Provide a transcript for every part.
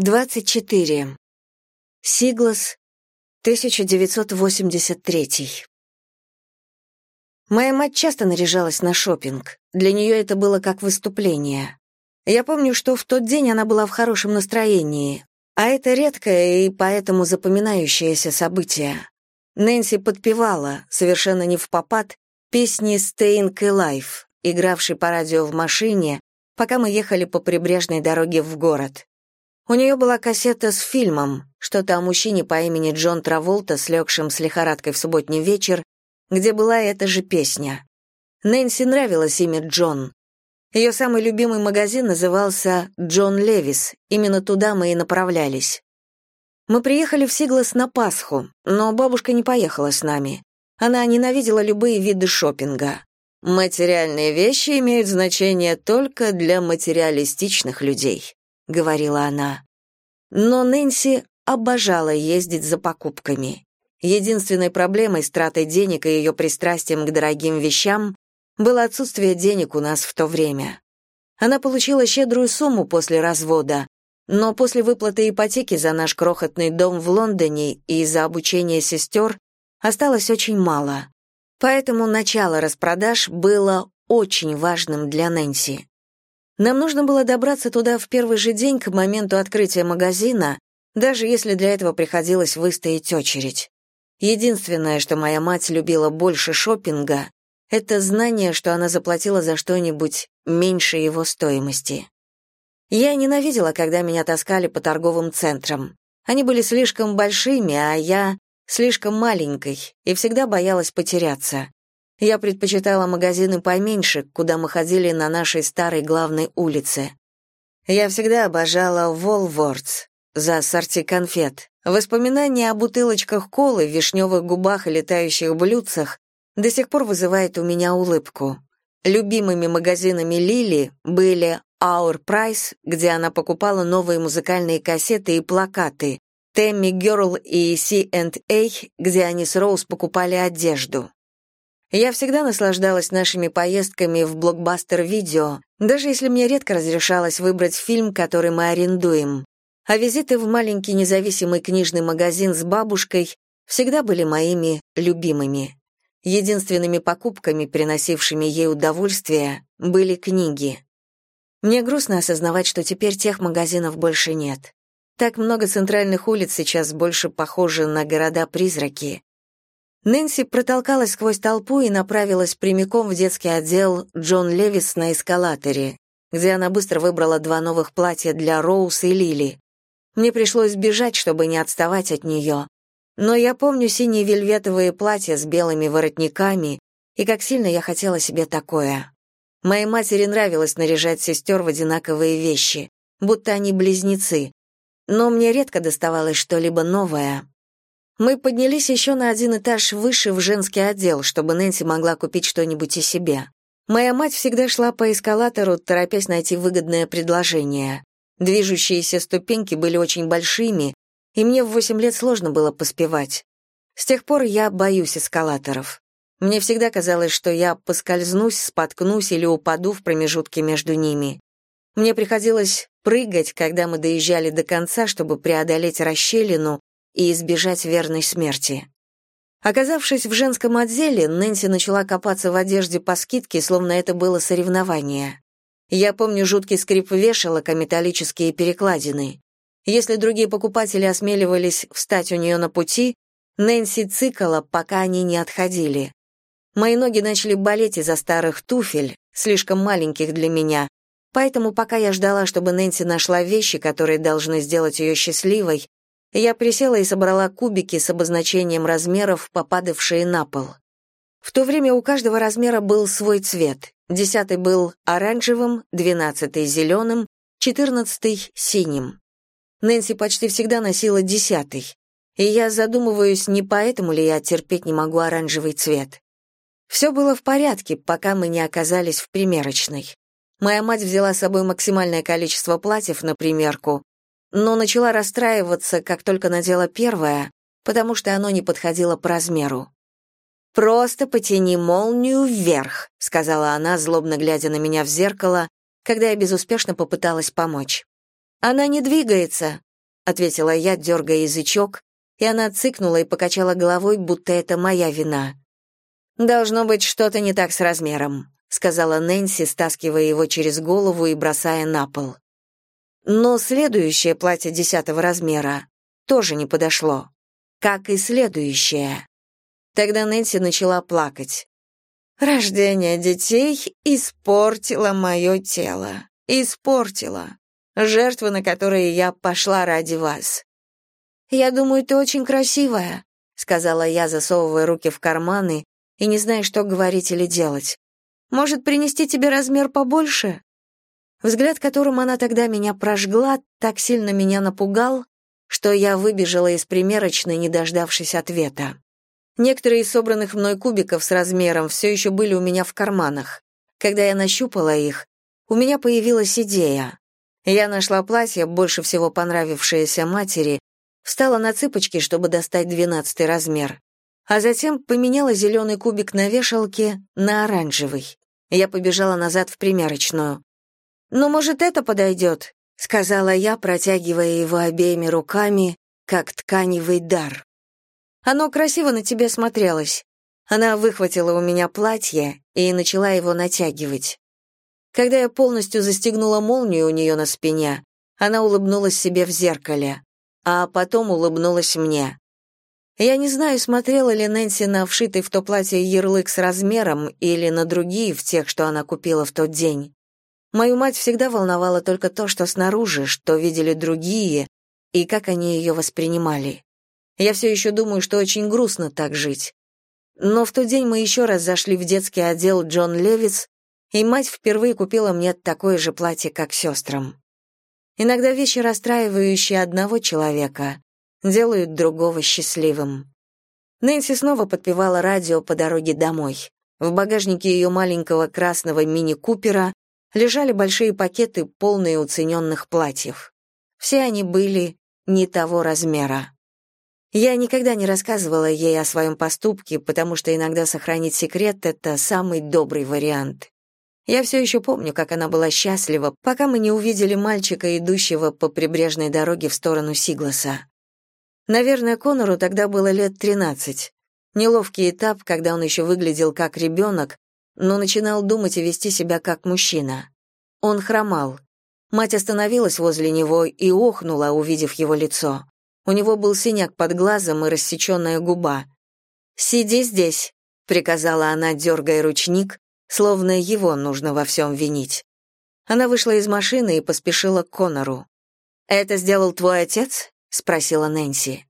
24. Сиглас, 1983. Моя мать часто наряжалась на шопинг. Для нее это было как выступление. Я помню, что в тот день она была в хорошем настроении, а это редкое и поэтому запоминающееся событие. Нэнси подпевала, совершенно не в попад, песни «Staying Alive», игравшей по радио в машине, пока мы ехали по прибрежной дороге в город. У нее была кассета с фильмом, что-то о мужчине по имени Джон Траволта, слегшем с лихорадкой в субботний вечер, где была эта же песня. Нэнси нравилось имя Джон. Ее самый любимый магазин назывался «Джон Левис», именно туда мы и направлялись. Мы приехали в Сиглас на Пасху, но бабушка не поехала с нами. Она ненавидела любые виды шопинга. «Материальные вещи имеют значение только для материалистичных людей», — говорила она. Но Нэнси обожала ездить за покупками. Единственной проблемой с тратой денег и ее пристрастием к дорогим вещам было отсутствие денег у нас в то время. Она получила щедрую сумму после развода, но после выплаты ипотеки за наш крохотный дом в Лондоне и за обучение сестер осталось очень мало. Поэтому начало распродаж было очень важным для Нэнси. Нам нужно было добраться туда в первый же день к моменту открытия магазина, даже если для этого приходилось выстоять очередь. Единственное, что моя мать любила больше шопинга, это знание, что она заплатила за что-нибудь меньше его стоимости. Я ненавидела, когда меня таскали по торговым центрам. Они были слишком большими, а я слишком маленькой и всегда боялась потеряться. Я предпочитала магазины поменьше, куда мы ходили на нашей старой главной улице. Я всегда обожала Волвордс за сорти конфет. Воспоминания о бутылочках колы, вишневых губах и летающих блюдцах до сих пор вызывает у меня улыбку. Любимыми магазинами Лили были Our Price, где она покупала новые музыкальные кассеты и плакаты, Тэмми Герл и C&A, где они с Роуз покупали одежду. Я всегда наслаждалась нашими поездками в блокбастер-видео, даже если мне редко разрешалось выбрать фильм, который мы арендуем. А визиты в маленький независимый книжный магазин с бабушкой всегда были моими любимыми. Единственными покупками, приносившими ей удовольствие, были книги. Мне грустно осознавать, что теперь тех магазинов больше нет. Так много центральных улиц сейчас больше похожи на города-призраки. Нэнси протолкалась сквозь толпу и направилась прямиком в детский отдел Джон Левис на эскалаторе, где она быстро выбрала два новых платья для Роуз и Лили. Мне пришлось бежать, чтобы не отставать от нее. Но я помню синие вельветовые платья с белыми воротниками, и как сильно я хотела себе такое. Моей матери нравилось наряжать сестер в одинаковые вещи, будто они близнецы. Но мне редко доставалось что-либо новое, мы поднялись еще на один этаж выше в женский отдел, чтобы Нэнси могла купить что-нибудь и себе. Моя мать всегда шла по эскалатору, торопясь найти выгодное предложение. Движущиеся ступеньки были очень большими, и мне в восемь лет сложно было поспевать. С тех пор я боюсь эскалаторов. Мне всегда казалось, что я поскользнусь, споткнусь или упаду в промежутке между ними. Мне приходилось прыгать, когда мы доезжали до конца, чтобы преодолеть расщелину, и избежать верной смерти. Оказавшись в женском отделе, Нэнси начала копаться в одежде по скидке, словно это было соревнование. Я помню жуткий скрип вешалок о металлические перекладины. Если другие покупатели осмеливались встать у нее на пути, Нэнси цикала, пока они не отходили. Мои ноги начали болеть из-за старых туфель, слишком маленьких для меня, поэтому пока я ждала, чтобы Нэнси нашла вещи, которые должны сделать ее счастливой, я присела и собрала кубики с обозначением размеров, попадавшие на пол. В то время у каждого размера был свой цвет. Десятый был оранжевым, двенадцатый — зеленым, четырнадцатый — синим. Нэнси почти всегда носила десятый. И я задумываюсь, не поэтому ли я терпеть не могу оранжевый цвет. Все было в порядке, пока мы не оказались в примерочной. Моя мать взяла с собой максимальное количество платьев на примерку, но начала расстраиваться, как только надела первое, потому что оно не подходило по размеру. «Просто потяни молнию вверх», — сказала она, злобно глядя на меня в зеркало, когда я безуспешно попыталась помочь. «Она не двигается», ответила я, дергая язычок, и она цыкнула и покачала головой, будто это моя вина. «Должно быть что-то не так с размером», сказала Нэнси, стаскивая его через голову и бросая на пол. Но следующее платье десятого размера тоже не подошло, как и следующее. Тогда Нэнси начала плакать. «Рождение детей испортило мое тело. Испортило. Жертва, на которые я пошла ради вас. «Я думаю, ты очень красивая», — сказала я, засовывая руки в карманы и не зная, что говорить или делать. «Может, принести тебе размер побольше?» Взгляд, которым она тогда меня прожгла, так сильно меня напугал, что я выбежала из примерочной, не дождавшись ответа. Некоторые из собранных мной кубиков с размером все еще были у меня в карманах. Когда я нащупала их, у меня появилась идея. Я нашла платье, больше всего понравившееся матери, встала на цыпочки, чтобы достать двенадцатый размер, а затем поменяла зеленый кубик на вешалке на оранжевый. Я побежала назад в примерочную. «Ну, может, это подойдет?» — сказала я, протягивая его обеими руками, как тканевый дар. «Оно красиво на тебе смотрелось». Она выхватила у меня платье и начала его натягивать. Когда я полностью застегнула молнию у нее на спине, она улыбнулась себе в зеркале а потом улыбнулась мне. Я не знаю, смотрела ли Нэнси на вшитый в то платье ярлык с размером или на другие в тех, что она купила в тот день. Мою мать всегда волновало только то, что снаружи, что видели другие, и как они ее воспринимали. Я все еще думаю, что очень грустно так жить. Но в тот день мы еще раз зашли в детский отдел Джон Левиц, и мать впервые купила мне такое же платье, как сестрам. Иногда вещи, расстраивающие одного человека, делают другого счастливым. Нэнси снова подпевала радио по дороге домой. В багажнике ее маленького красного мини-купера лежали большие пакеты, полные уцененных платьев. Все они были не того размера. Я никогда не рассказывала ей о своем поступке, потому что иногда сохранить секрет — это самый добрый вариант. Я все еще помню, как она была счастлива, пока мы не увидели мальчика, идущего по прибрежной дороге в сторону Сигласа. Наверное, Конору тогда было лет тринадцать. Неловкий этап, когда он еще выглядел как ребенок, но начинал думать и вести себя как мужчина. Он хромал. Мать остановилась возле него и охнула, увидев его лицо. У него был синяк под глазом и рассеченная губа. «Сиди здесь», — приказала она, дергая ручник, словно его нужно во всем винить. Она вышла из машины и поспешила к Конору. «Это сделал твой отец?» — спросила Нэнси.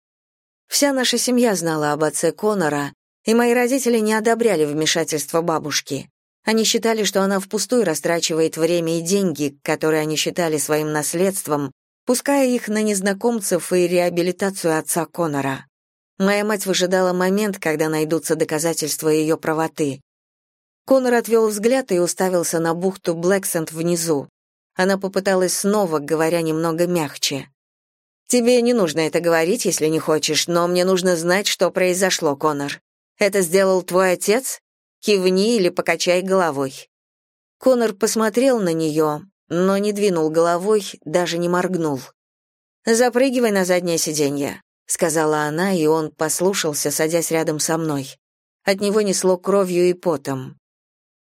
Вся наша семья знала об отце Конора, и мои родители не одобряли вмешательство бабушки. Они считали, что она впустую растрачивает время и деньги, которые они считали своим наследством, пуская их на незнакомцев и реабилитацию отца Конора. Моя мать выжидала момент, когда найдутся доказательства ее правоты. Конор отвел взгляд и уставился на бухту Блэксенд внизу. Она попыталась снова, говоря немного мягче. «Тебе не нужно это говорить, если не хочешь, но мне нужно знать, что произошло, Конор. Это сделал твой отец? Кивни или покачай головой». Конор посмотрел на нее, но не двинул головой, даже не моргнул. «Запрыгивай на заднее сиденье», — сказала она, и он послушался, садясь рядом со мной. От него несло кровью и потом.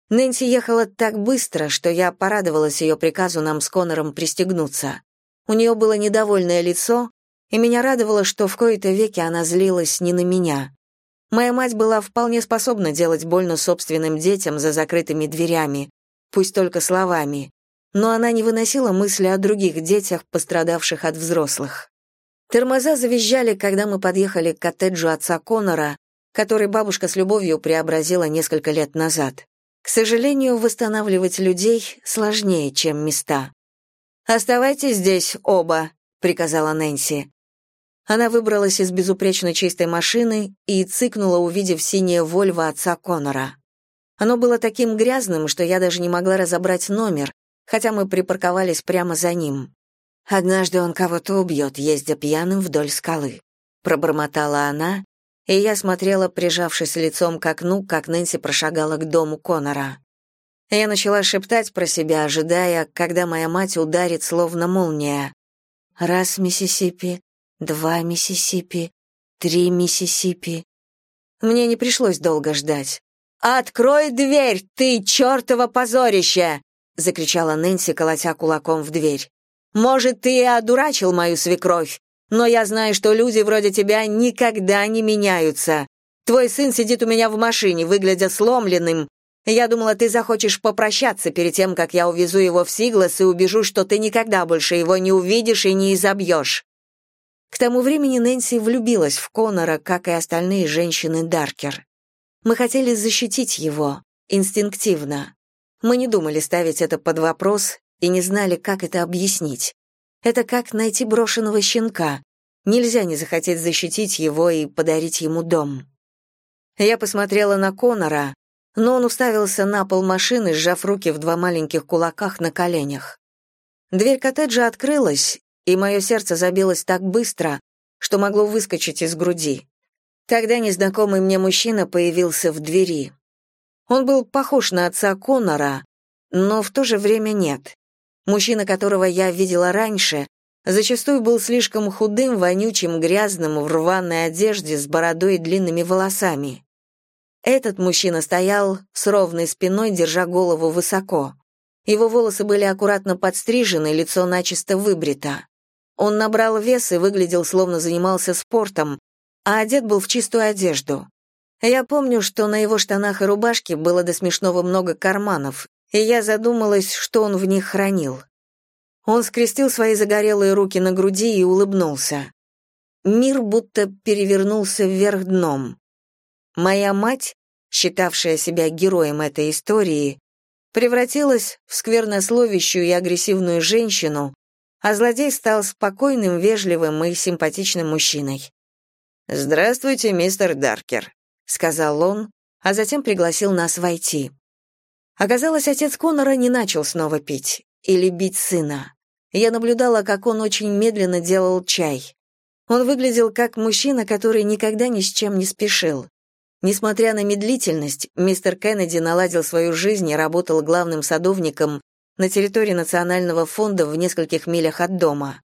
Нэнси ехала так быстро, что я порадовалась ее приказу нам с Конором пристегнуться. У нее было недовольное лицо, и меня радовало, что в кои-то веки она злилась не на меня. Моя мать была вполне способна делать больно собственным детям за закрытыми дверями, пусть только словами, но она не выносила мысли о других детях, пострадавших от взрослых. Тормоза завизжали, когда мы подъехали к коттеджу отца Конора, который бабушка с любовью преобразила несколько лет назад. К сожалению, восстанавливать людей сложнее, чем места. «Оставайтесь здесь оба», — приказала Нэнси. Она выбралась из безупречно чистой машины и цыкнула, увидев синее Вольво отца Конора. Оно было таким грязным, что я даже не могла разобрать номер, хотя мы припарковались прямо за ним. «Однажды он кого-то убьет, ездя пьяным вдоль скалы», — пробормотала она и я смотрела, прижавшись лицом к окну, как Нэнси прошагала к дому Конора. Я начала шептать про себя, ожидая, когда моя мать ударит словно молния. Раз Миссисипи, два Миссисипи, три Миссисипи. Мне не пришлось долго ждать. «Открой дверь, ты чертово позорище!» — закричала Нэнси, колотя кулаком в дверь. «Может, ты и одурачил мою свекровь, но я знаю, что люди вроде тебя никогда не меняются. Твой сын сидит у меня в машине, выглядя сломленным. Я думала, ты захочешь попрощаться перед тем, как я увезу его в Сиглас и убежу, что ты никогда больше его не увидишь и не изобьешь». К тому времени Нэнси влюбилась в Конора, как и остальные женщины Даркер. Мы хотели защитить его, инстинктивно. Мы не думали ставить это под вопрос и не знали, как это объяснить. Это как найти брошенного щенка. Нельзя не захотеть защитить его и подарить ему дом. Я посмотрела на Конора, но он уставился на пол машины, сжав руки в два маленьких кулаках на коленях. Дверь коттеджа открылась, и мое сердце забилось так быстро, что могло выскочить из груди. Тогда незнакомый мне мужчина появился в двери. Он был похож на отца Конора, но в то же время нет. Мужчина, которого я видела раньше, зачастую был слишком худым, вонючим, грязным, в рваной одежде, с бородой и длинными волосами. Этот мужчина стоял с ровной спиной, держа голову высоко. Его волосы были аккуратно подстрижены, лицо начисто выбрито. Он набрал вес и выглядел, словно занимался спортом, а одет был в чистую одежду. Я помню, что на его штанах и рубашке было до смешного много карманов, и я задумалась, что он в них хранил. Он скрестил свои загорелые руки на груди и улыбнулся. Мир будто перевернулся вверх дном. Моя мать, считавшая себя героем этой истории, превратилась в сквернословящую и агрессивную женщину, а злодей стал спокойным, вежливым и симпатичным мужчиной. «Здравствуйте, мистер Даркер», — сказал он, а затем пригласил нас войти. Оказалось, отец Конора не начал снова пить или бить сына. Я наблюдала, как он очень медленно делал чай. Он выглядел как мужчина, который никогда ни с чем не спешил. Несмотря на медлительность, мистер Кеннеди наладил свою жизнь и работал главным садовником на территории Национального фонда в нескольких милях от дома.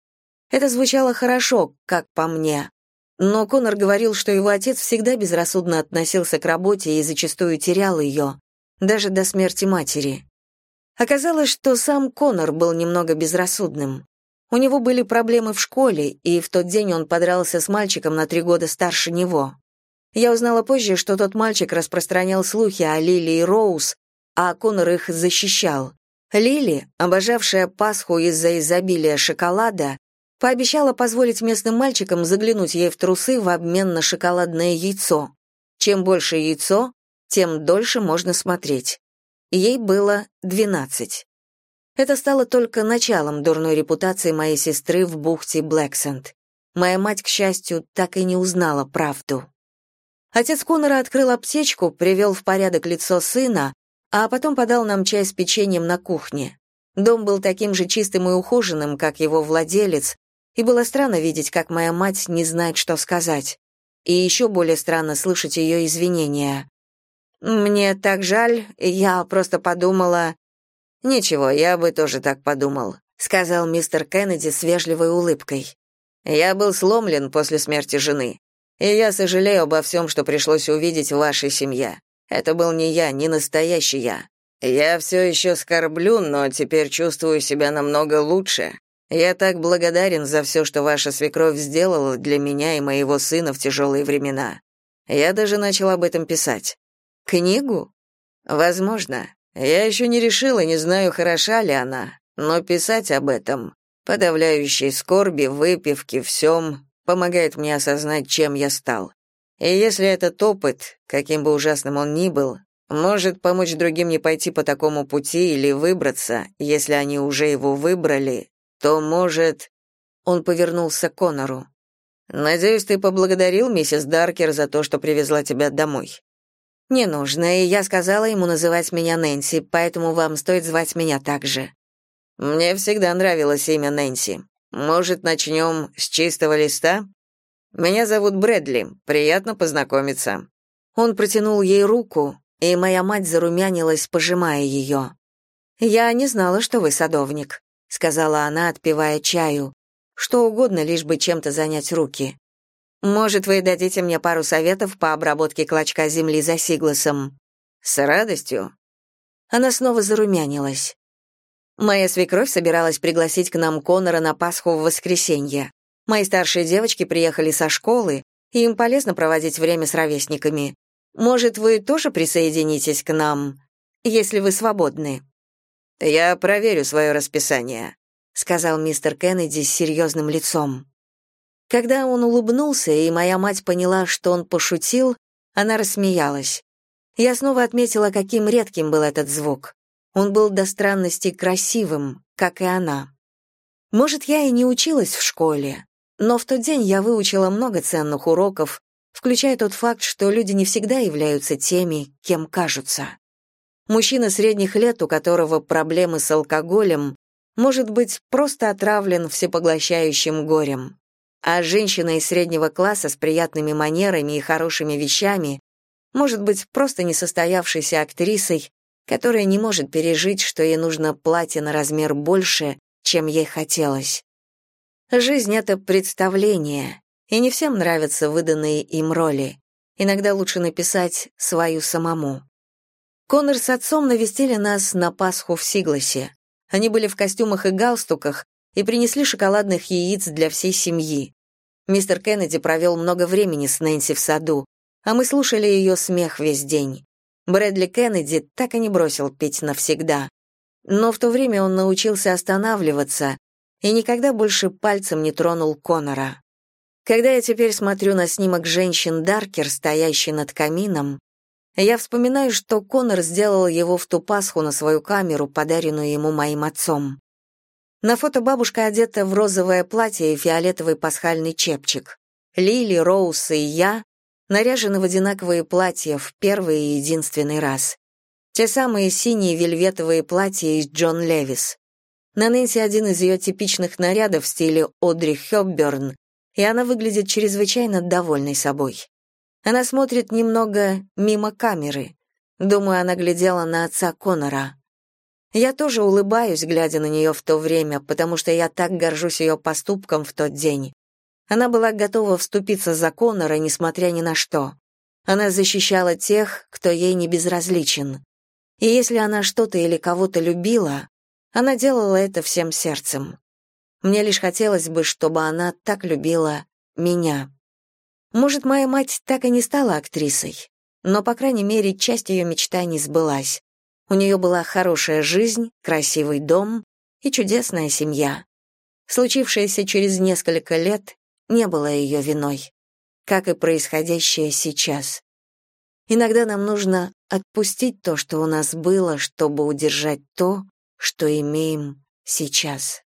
Это звучало хорошо, как по мне. Но Конор говорил, что его отец всегда безрассудно относился к работе и зачастую терял ее, даже до смерти матери. Оказалось, что сам Конор был немного безрассудным. У него были проблемы в школе, и в тот день он подрался с мальчиком на три года старше него. Я узнала позже, что тот мальчик распространял слухи о Лили и Роуз, а Конор их защищал. Лили, обожавшая Пасху из-за изобилия шоколада, пообещала позволить местным мальчикам заглянуть ей в трусы в обмен на шоколадное яйцо. Чем больше яйцо, тем дольше можно смотреть. Ей было 12. Это стало только началом дурной репутации моей сестры в бухте Блэксенд. Моя мать, к счастью, так и не узнала правду. Отец Конора открыл аптечку, привел в порядок лицо сына, а потом подал нам чай с печеньем на кухне. Дом был таким же чистым и ухоженным, как его владелец, и было странно видеть, как моя мать не знает, что сказать. И еще более странно слышать ее извинения. «Мне так жаль, я просто подумала...» «Ничего, я бы тоже так подумал», — сказал мистер Кеннеди с вежливой улыбкой. «Я был сломлен после смерти жены, и я сожалею обо всем, что пришлось увидеть в вашей семье. Это был не я, не настоящий я. Я все еще скорблю, но теперь чувствую себя намного лучше. Я так благодарен за все, что ваша свекровь сделала для меня и моего сына в тяжелые времена. Я даже начал об этом писать. Книгу? Возможно. Я еще не решила, не знаю, хороша ли она, но писать об этом, подавляющей скорби, выпивке, всем, помогает мне осознать, чем я стал. И если этот опыт, каким бы ужасным он ни был, может помочь другим не пойти по такому пути или выбраться, если они уже его выбрали, то может...» Он повернулся к Конору. «Надеюсь, ты поблагодарил миссис Даркер за то, что привезла тебя домой». «Не нужно, и я сказала ему называть меня Нэнси, поэтому вам стоит звать меня так же». «Мне всегда нравилось имя Нэнси. Может, начнем с чистого листа?» Меня зовут Брэдли. Приятно познакомиться». Он протянул ей руку, и моя мать зарумянилась, пожимая ее. «Я не знала, что вы садовник», — сказала она, отпивая чаю. Что угодно, лишь бы чем-то занять руки. Может, вы дадите мне пару советов по обработке клочка земли за Сигласом? С радостью. Она снова зарумянилась. Моя свекровь собиралась пригласить к нам Конора на Пасху в воскресенье. Мои старшие девочки приехали со школы, и им полезно проводить время с ровесниками. Может, вы тоже присоединитесь к нам, если вы свободны?» «Я проверю свое расписание», — сказал мистер Кеннеди с серьезным лицом. Когда он улыбнулся, и моя мать поняла, что он пошутил, она рассмеялась. Я снова отметила, каким редким был этот звук. Он был до странности красивым, как и она. Может, я и не училась в школе, но в тот день я выучила много ценных уроков, включая тот факт, что люди не всегда являются теми, кем кажутся. Мужчина средних лет, у которого проблемы с алкоголем, может быть просто отравлен всепоглощающим горем. А женщина из среднего класса с приятными манерами и хорошими вещами может быть просто несостоявшейся актрисой, которая не может пережить, что ей нужно платье на размер больше, чем ей хотелось. Жизнь — это представление, и не всем нравятся выданные им роли. Иногда лучше написать свою самому. Конор с отцом навестили нас на Пасху в Сигласе. Они были в костюмах и галстуках и принесли шоколадных яиц для всей семьи. Мистер Кеннеди провел много времени с Нэнси в саду, а мы слушали ее смех весь день. Брэдли Кеннеди так и не бросил пить навсегда. Но в то время он научился останавливаться и никогда больше пальцем не тронул Конора. Когда я теперь смотрю на снимок женщин Даркер, стоящий над камином, я вспоминаю, что Конор сделал его в ту Пасху на свою камеру, подаренную ему моим отцом. На фото бабушка одета в розовое платье и фиолетовый пасхальный чепчик. Лили, Роуз и я наряжены в одинаковые платья в первый и единственный раз. Те самые синие вельветовые платья из Джон Левис. На Нэнси один из ее типичных нарядов в стиле Одри Хёбберн, и она выглядит чрезвычайно довольной собой. Она смотрит немного мимо камеры. Думаю, она глядела на отца Конора. Я тоже улыбаюсь, глядя на нее в то время, потому что я так горжусь ее поступком в тот день. Она была готова вступиться за Конора, несмотря ни на что. Она защищала тех, кто ей не безразличен. И если она что-то или кого-то любила, она делала это всем сердцем. Мне лишь хотелось бы, чтобы она так любила меня. Может, моя мать так и не стала актрисой, но, по крайней мере, часть ее мечтаний сбылась. У нее была хорошая жизнь, красивый дом и чудесная семья. Случившееся через несколько лет не было ее виной, как и происходящее сейчас. Иногда нам нужно отпустить то, что у нас было, чтобы удержать то, что имеем сейчас.